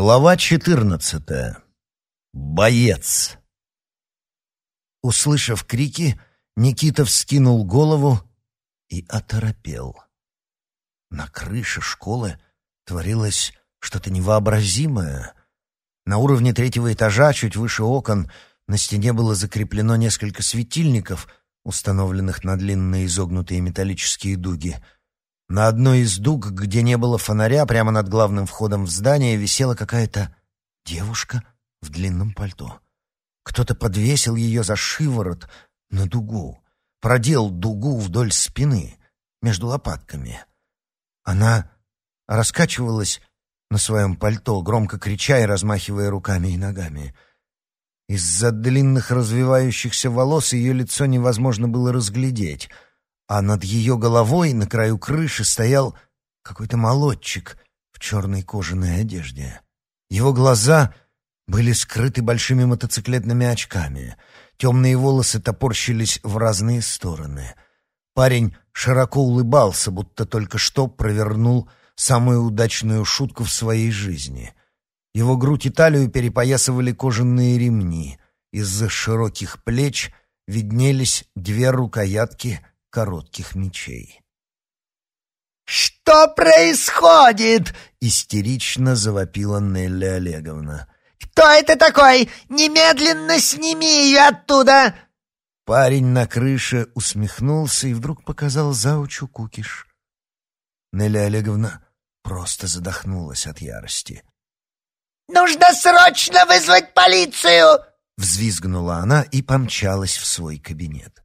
Глава четырнадцатая. Боец. Услышав крики, Никита вскинул голову и оторопел. На крыше школы творилось что-то невообразимое. На уровне третьего этажа, чуть выше окон, на стене было закреплено несколько светильников, установленных на длинные изогнутые металлические дуги — на одной из дуг, где не было фонаря, прямо над главным входом в здание висела какая-то девушка в длинном пальто. Кто-то подвесил ее за шиворот на дугу, продел дугу вдоль спины, между лопатками. Она раскачивалась на своем пальто, громко крича и размахивая руками и ногами. Из-за длинных развивающихся волос ее лицо невозможно было разглядеть — а над ее головой на краю крыши стоял какой-то молодчик в черной кожаной одежде. Его глаза были скрыты большими мотоциклетными очками. Темные волосы топорщились в разные стороны. Парень широко улыбался, будто только что провернул самую удачную шутку в своей жизни. Его грудь и талию перепоясывали кожаные ремни. Из-за широких плеч виднелись две рукоятки коротких мечей. «Что происходит?» — истерично завопила Нелли Олеговна. «Кто это такой? Немедленно сними ее оттуда!» Парень на крыше усмехнулся и вдруг показал заучу кукиш. Нелли Олеговна просто задохнулась от ярости. «Нужно срочно вызвать полицию!» Взвизгнула она и помчалась в свой кабинет.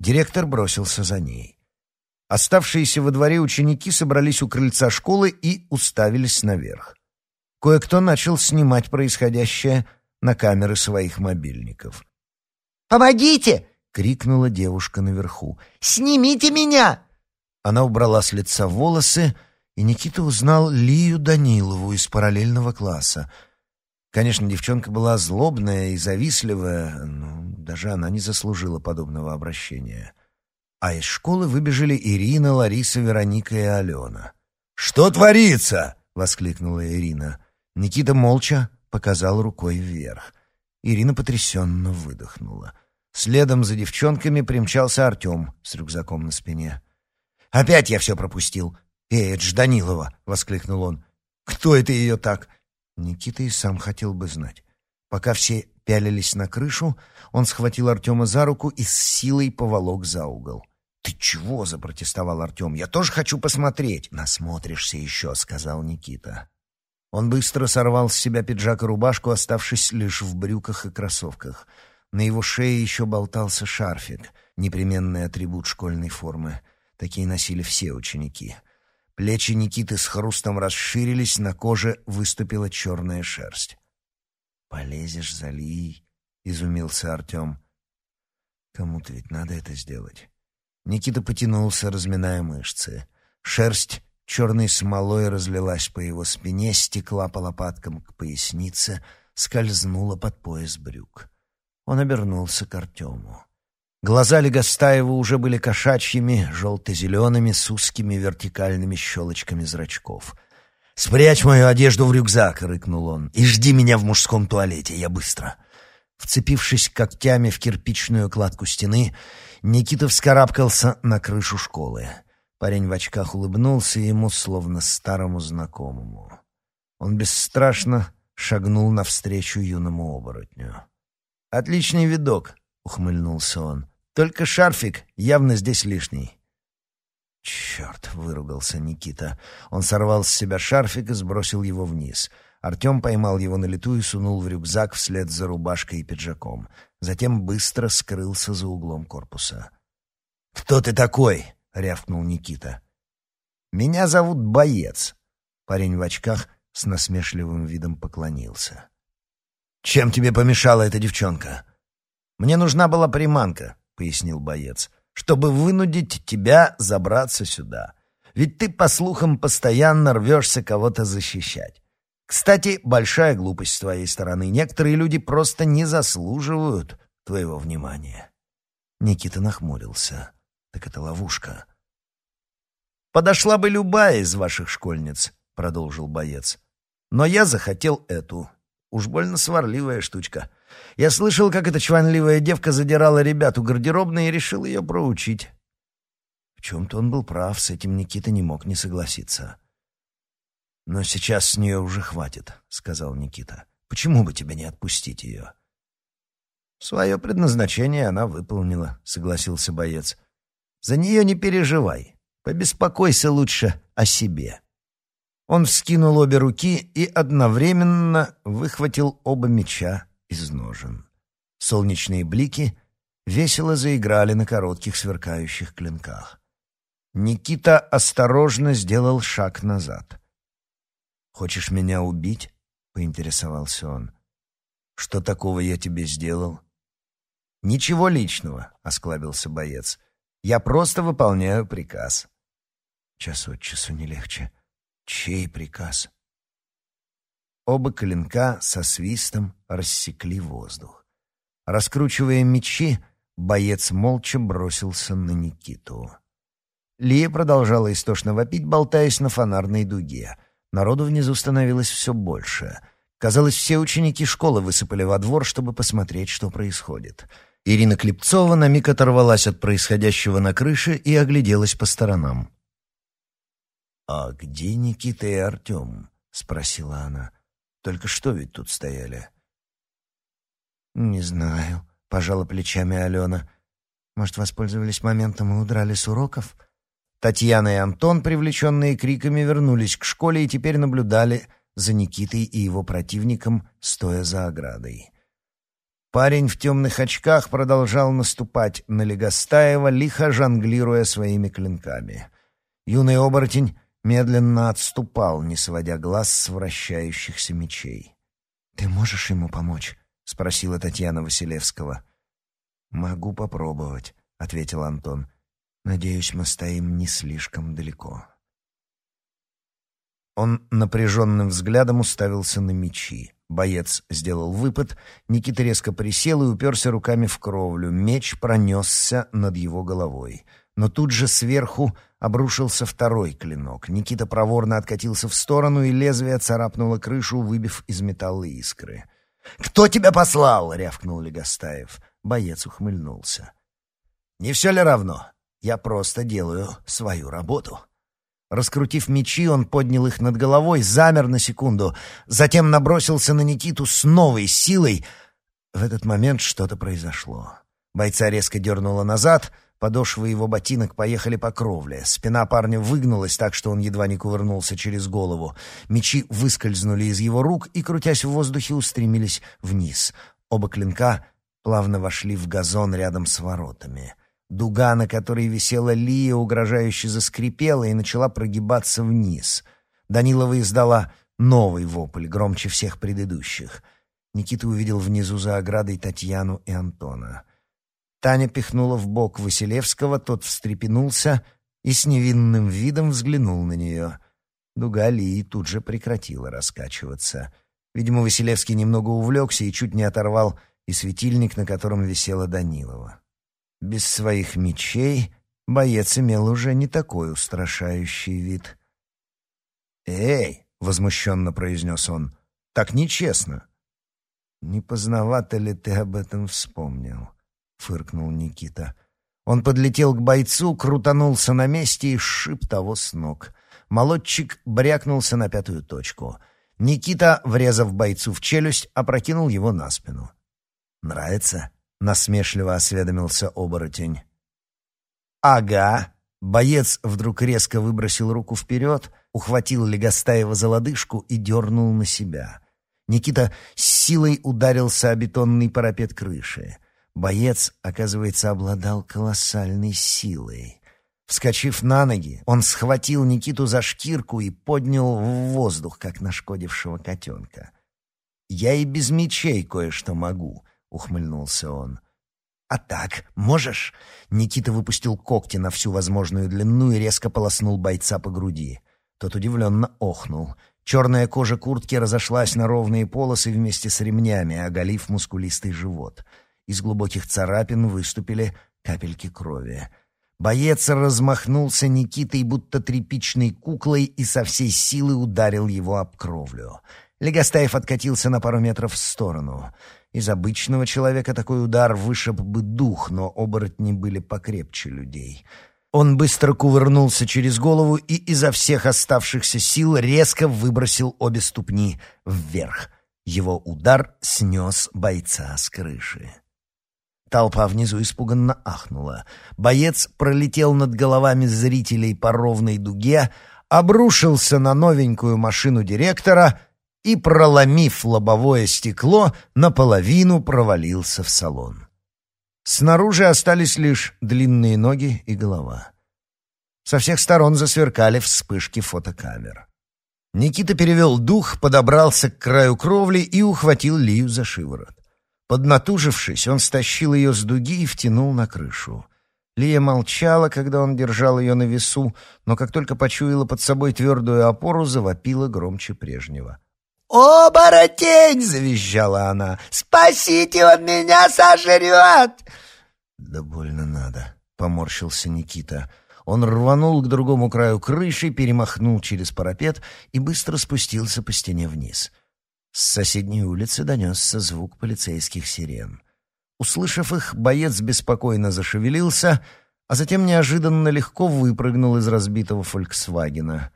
Директор бросился за ней. Оставшиеся во дворе ученики собрались у крыльца школы и уставились наверх. Кое-кто начал снимать происходящее на камеры своих мобильников. «Помогите!» — крикнула девушка наверху. «Снимите меня!» Она убрала с лица волосы, и Никита узнал Лию Данилову из параллельного класса — Конечно, девчонка была злобная и завистливая, но даже она не заслужила подобного обращения. А из школы выбежали Ирина, Лариса, Вероника и Алена. «Что творится?» — воскликнула Ирина. Никита молча показал рукой вверх. Ирина потрясенно выдохнула. Следом за девчонками примчался Артем с рюкзаком на спине. «Опять я все пропустил!» «Эй, это ж Данилова!» — воскликнул он. «Кто это ее так?» Никита и сам хотел бы знать. Пока все пялились на крышу, он схватил Артема за руку и с силой поволок за угол. «Ты чего?» — запротестовал Артем. «Я тоже хочу посмотреть». «Насмотришься еще», — сказал Никита. Он быстро сорвал с себя пиджак и рубашку, оставшись лишь в брюках и кроссовках. На его шее еще болтался шарфик, непременный атрибут школьной формы. Такие носили все ученики. Плечи Никиты с хрустом расширились, на коже выступила черная шерсть. «Полезешь за Лией?» — изумился Артем. «Кому-то ведь надо это сделать». Никита потянулся, разминая мышцы. Шерсть черной смолой разлилась по его спине, стекла по лопаткам к пояснице, скользнула под пояс брюк. Он обернулся к Артему. Глаза Легостаева уже были кошачьими, желто-зелеными, с узкими вертикальными щелочками зрачков. «Спрячь мою одежду в рюкзак!» — рыкнул он. «И жди меня в мужском туалете, я быстро!» Вцепившись когтями в кирпичную кладку стены, Никита вскарабкался на крышу школы. Парень в очках улыбнулся ему, словно старому знакомому. Он бесстрашно шагнул навстречу юному оборотню. «Отличный видок!» Ухмыльнулся он. «Только шарфик явно здесь лишний». «Черт!» — выругался Никита. Он сорвал с себя шарфик и сбросил его вниз. Артем поймал его на лету и сунул в рюкзак вслед за рубашкой и пиджаком. Затем быстро скрылся за углом корпуса. «Кто ты такой?» — рявкнул Никита. «Меня зовут Боец». Парень в очках с насмешливым видом поклонился. «Чем тебе помешала эта девчонка?» «Мне нужна была приманка», — пояснил боец, «чтобы вынудить тебя забраться сюда. Ведь ты, по слухам, постоянно рвешься кого-то защищать. Кстати, большая глупость с твоей стороны. Некоторые люди просто не заслуживают твоего внимания». Никита нахмурился. «Так это ловушка». «Подошла бы любая из ваших школьниц», — продолжил боец. Но я захотел эту. Уж больно сварливая штучка. Я слышал, как эта чванливая девка задирала ребят у гардеробной и решил ее проучить. В чем-то он был прав, с этим Никита не мог не согласиться. «Но сейчас с нее уже хватит», — сказал Никита. «Почему бы тебе не отпустить ее?» «Свое предназначение она выполнила», — согласился боец. «За нее не переживай. Побеспокойся лучше о себе». Он вскинул обе руки и одновременно выхватил оба меча из ножен. Солнечные блики весело заиграли на коротких сверкающих клинках. Никита осторожно сделал шаг назад. «Хочешь меня убить?» — поинтересовался он. «Что такого я тебе сделал?» «Ничего личного», — осклабился боец. «Я просто выполняю приказ». Час от часу не легче. Чей приказ? Оба клинка со свистом рассекли воздух. Раскручивая мечи, боец молча бросился на Никиту. Лия продолжала истошно вопить, болтаясь на фонарной дуге. Народу внизу становилось все больше. Казалось, все ученики школы высыпали во двор, чтобы посмотреть, что происходит. Ирина Клепцова на миг оторвалась от происходящего на крыше и огляделась по сторонам. «А где Никита и Артем?» — спросила она. «Только что ведь тут стояли?» «Не знаю», — пожала плечами Алена. «Может, воспользовались моментом и удрали с уроков?» Татьяна и Антон, привлеченные криками, вернулись к школе и теперь наблюдали за Никитой и его противником, стоя за оградой. Парень в темных очках продолжал наступать на Легостаева, лихо жонглируя своими клинками. Юный оборотень медленно отступал, не сводя глаз с вращающихся мечей. «Ты можешь ему помочь?» — спросила Татьяна Василевского. «Могу попробовать», — ответил Антон. «Надеюсь, мы стоим не слишком далеко». Он напряженным взглядом уставился на мечи. Боец сделал выпад, Никита резко присел и уперся руками в кровлю. Меч пронесся над его головой. Но тут же сверху обрушился второй клинок. Никита проворно откатился в сторону, и лезвие царапнуло крышу, выбив из металла искры. «Кто тебя послал?» — рявкнул Легостаев. Боец ухмыльнулся. «Не все ли равно? Я просто делаю свою работу». Раскрутив мечи, он поднял их над головой, замер на секунду, затем набросился на Никиту с новой силой. В этот момент что-то произошло. Бойца резко дернуло назад — Подошвы его ботинок поехали по кровле. Спина парня выгнулась так, что он едва не кувырнулся через голову. Мечи выскользнули из его рук и, крутясь в воздухе, устремились вниз. Оба клинка плавно вошли в газон рядом с воротами. Дуга, на которой висела Лия, угрожающе заскрипела и начала прогибаться вниз. Данилова издала новый вопль, громче всех предыдущих. Никита увидел внизу за оградой Татьяну и Антона. Таня пихнула в бок Василевского, тот встрепенулся и с невинным видом взглянул на нее. Дуга Лии тут же прекратила раскачиваться. Видимо, Василевский немного увлекся и чуть не оторвал и светильник, на котором висела Данилова. Без своих мечей боец имел уже не такой устрашающий вид. «Эй!» — возмущенно произнес он. «Так нечестно!» «Не поздновато ли ты об этом вспомнил?» — фыркнул Никита. Он подлетел к бойцу, крутанулся на месте и сшиб того с ног. Молодчик брякнулся на пятую точку. Никита, врезав бойцу в челюсть, опрокинул его на спину. «Нравится?» — насмешливо осведомился оборотень. «Ага». Боец вдруг резко выбросил руку вперед, ухватил Легостаева за лодыжку и дернул на себя. Никита с силой ударился о бетонный парапет крыши. Боец, оказывается, обладал колоссальной силой. Вскочив на ноги, он схватил Никиту за шкирку и поднял в воздух, как нашкодившего котенка. «Я и без мечей кое-что могу», — ухмыльнулся он. «А так, можешь?» Никита выпустил когти на всю возможную длину и резко полоснул бойца по груди. Тот удивленно охнул. Черная кожа куртки разошлась на ровные полосы вместе с ремнями, оголив мускулистый живот — из глубоких царапин выступили капельки крови. Боец размахнулся Никитой, будто тряпичной куклой, и со всей силы ударил его об кровлю. Легостаев откатился на пару метров в сторону. Из обычного человека такой удар вышиб бы дух, но оборотни были покрепче людей. Он быстро кувырнулся через голову и изо всех оставшихся сил резко выбросил обе ступни вверх. Его удар снес бойца с крыши. Толпа внизу испуганно ахнула. Боец пролетел над головами зрителей по ровной дуге, обрушился на новенькую машину директора и, проломив лобовое стекло, наполовину провалился в салон. Снаружи остались лишь длинные ноги и голова. Со всех сторон засверкали вспышки фотокамер. Никита перевел дух, подобрался к краю кровли и ухватил Лию за шиворот. Поднатужившись, он стащил ее с дуги и втянул на крышу. Лия молчала, когда он держал ее на весу, но как только почуяла под собой твердую опору, завопила громче прежнего. «Оборотень!» — завизжала она. «Спасите, он меня сожрет!» «Да больно надо», — поморщился Никита. Он рванул к другому краю крыши, перемахнул через парапет и быстро спустился по стене вниз. С соседней улицы донесся звук полицейских сирен. Услышав их, боец беспокойно зашевелился, а затем неожиданно легко выпрыгнул из разбитого «Фольксвагена».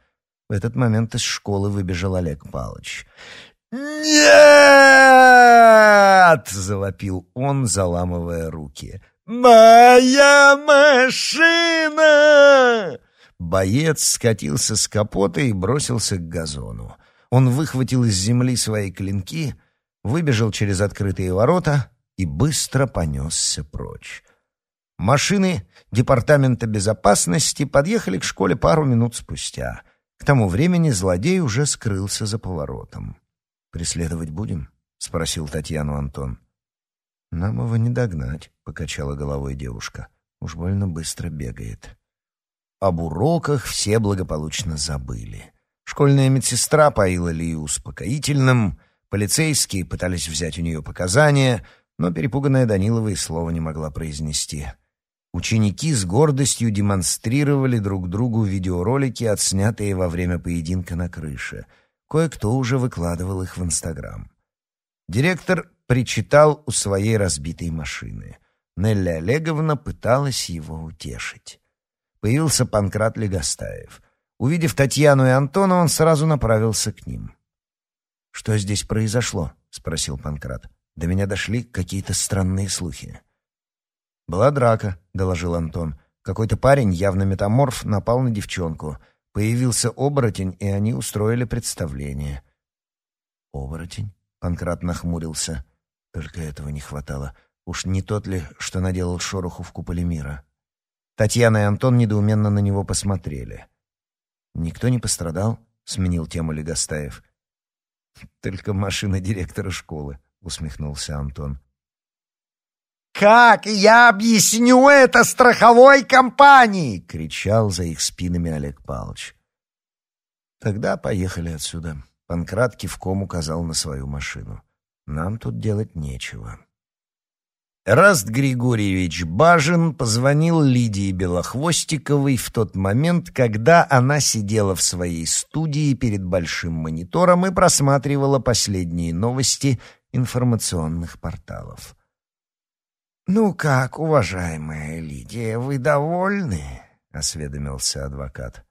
В этот момент из школы выбежал Олег Палыч. «Нет!» — завопил он, заламывая руки. «Моя машина!» Боец скатился с капота и бросился к газону. Он выхватил из земли свои клинки, выбежал через открытые ворота и быстро понесся прочь. Машины Департамента безопасности подъехали к школе пару минут спустя. К тому времени злодей уже скрылся за поворотом. «Преследовать будем?» — спросил Татьяну Антон. «Нам его не догнать», — покачала головой девушка. «Уж больно быстро бегает». Об уроках все благополучно забыли. Школьная медсестра поила Лию успокоительным, полицейские пытались взять у нее показания, но перепуганная Данилова и слова не могла произнести. Ученики с гордостью демонстрировали друг другу видеоролики, отснятые во время поединка на крыше. Кое-кто уже выкладывал их в Инстаграм. Директор причитал у своей разбитой машины. Нелли Олеговна пыталась его утешить. Появился Панкрат Легостаев — Увидев Татьяну и Антона, он сразу направился к ним. «Что здесь произошло?» — спросил Панкрат. «До меня дошли какие-то странные слухи». «Была драка», — доложил Антон. «Какой-то парень, явно метаморф, напал на девчонку. Появился оборотень, и они устроили представление». «Оборотень?» — Панкрат нахмурился. Только этого не хватало. Уж не тот ли, что наделал шороху в куполе мира? Татьяна и Антон недоуменно на него посмотрели. «Никто не пострадал?» — сменил тему Легостаев. «Только машина директора школы», — усмехнулся Антон. «Как я объясню это страховой компании?» — кричал за их спинами Олег Павлович. «Тогда поехали отсюда». Панкрат кивком указал на свою машину. «Нам тут делать нечего». Раст Григорьевич Бажин позвонил Лидии Белохвостиковой в тот момент, когда она сидела в своей студии перед большим монитором и просматривала последние новости информационных порталов. «Ну как, уважаемая Лидия, вы довольны?» — осведомился адвокат.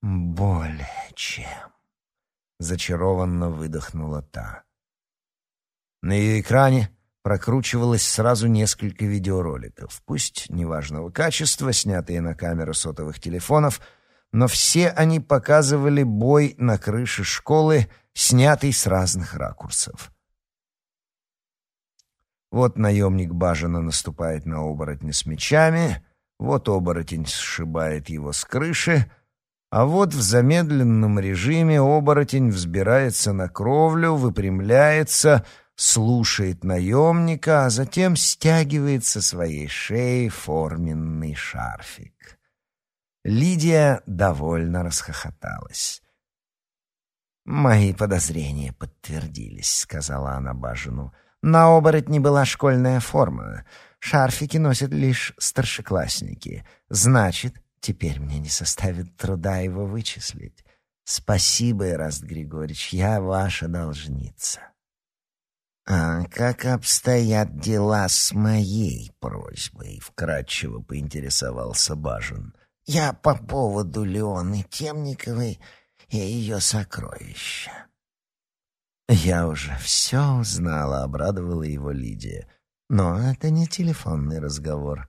«Более чем», — зачарованно выдохнула та. На ее экране прокручивалось сразу несколько видеороликов, пусть неважного качества, снятые на камеры сотовых телефонов, но все они показывали бой на крыше школы, снятый с разных ракурсов. Вот наемник Бажина наступает на оборотня с мечами, вот оборотень сшибает его с крыши, а вот в замедленном режиме оборотень взбирается на кровлю, выпрямляется — слушает наемника, а затем стягивает со своей шеи форменный шарфик. Лидия довольно расхохоталась. «Мои подозрения подтвердились», — сказала она Бажину. «На оборотне была школьная форма. шарфики носят лишь старшеклассники. Значит, теперь мне не составит труда его вычислить. Спасибо, Ираст Григорьевич, я ваша должница. «А как обстоят дела с моей просьбой?» — вкратчиво поинтересовался Бажин. «Я по поводу Леоны Темниковой и ее сокровища». «Я уже все узнала», — обрадовала его Лидия. «Но это не телефонный разговор».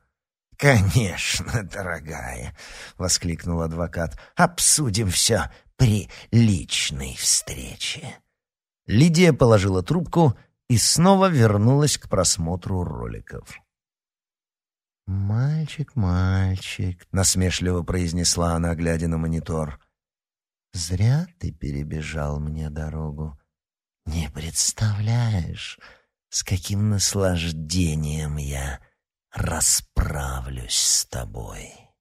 «Конечно, дорогая», — воскликнул адвокат. «Обсудим все при личной встрече». Лидия положила трубку и снова вернулась к просмотру роликов. «Мальчик, мальчик», — насмешливо произнесла она, глядя на монитор. «Зря ты перебежал мне дорогу. Не представляешь, с каким наслаждением я расправлюсь с тобой».